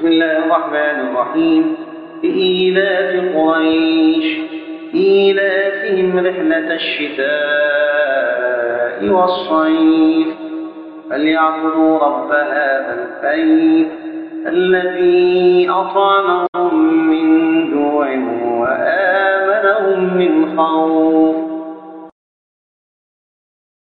بسم الله الرحمن الرحيم. إيلاف قريش إيلافهم رحلة الشتاء والصيف. فليعبدوا رب هذا البيت الذي أطعمهم من جوع وآمنهم من خوف.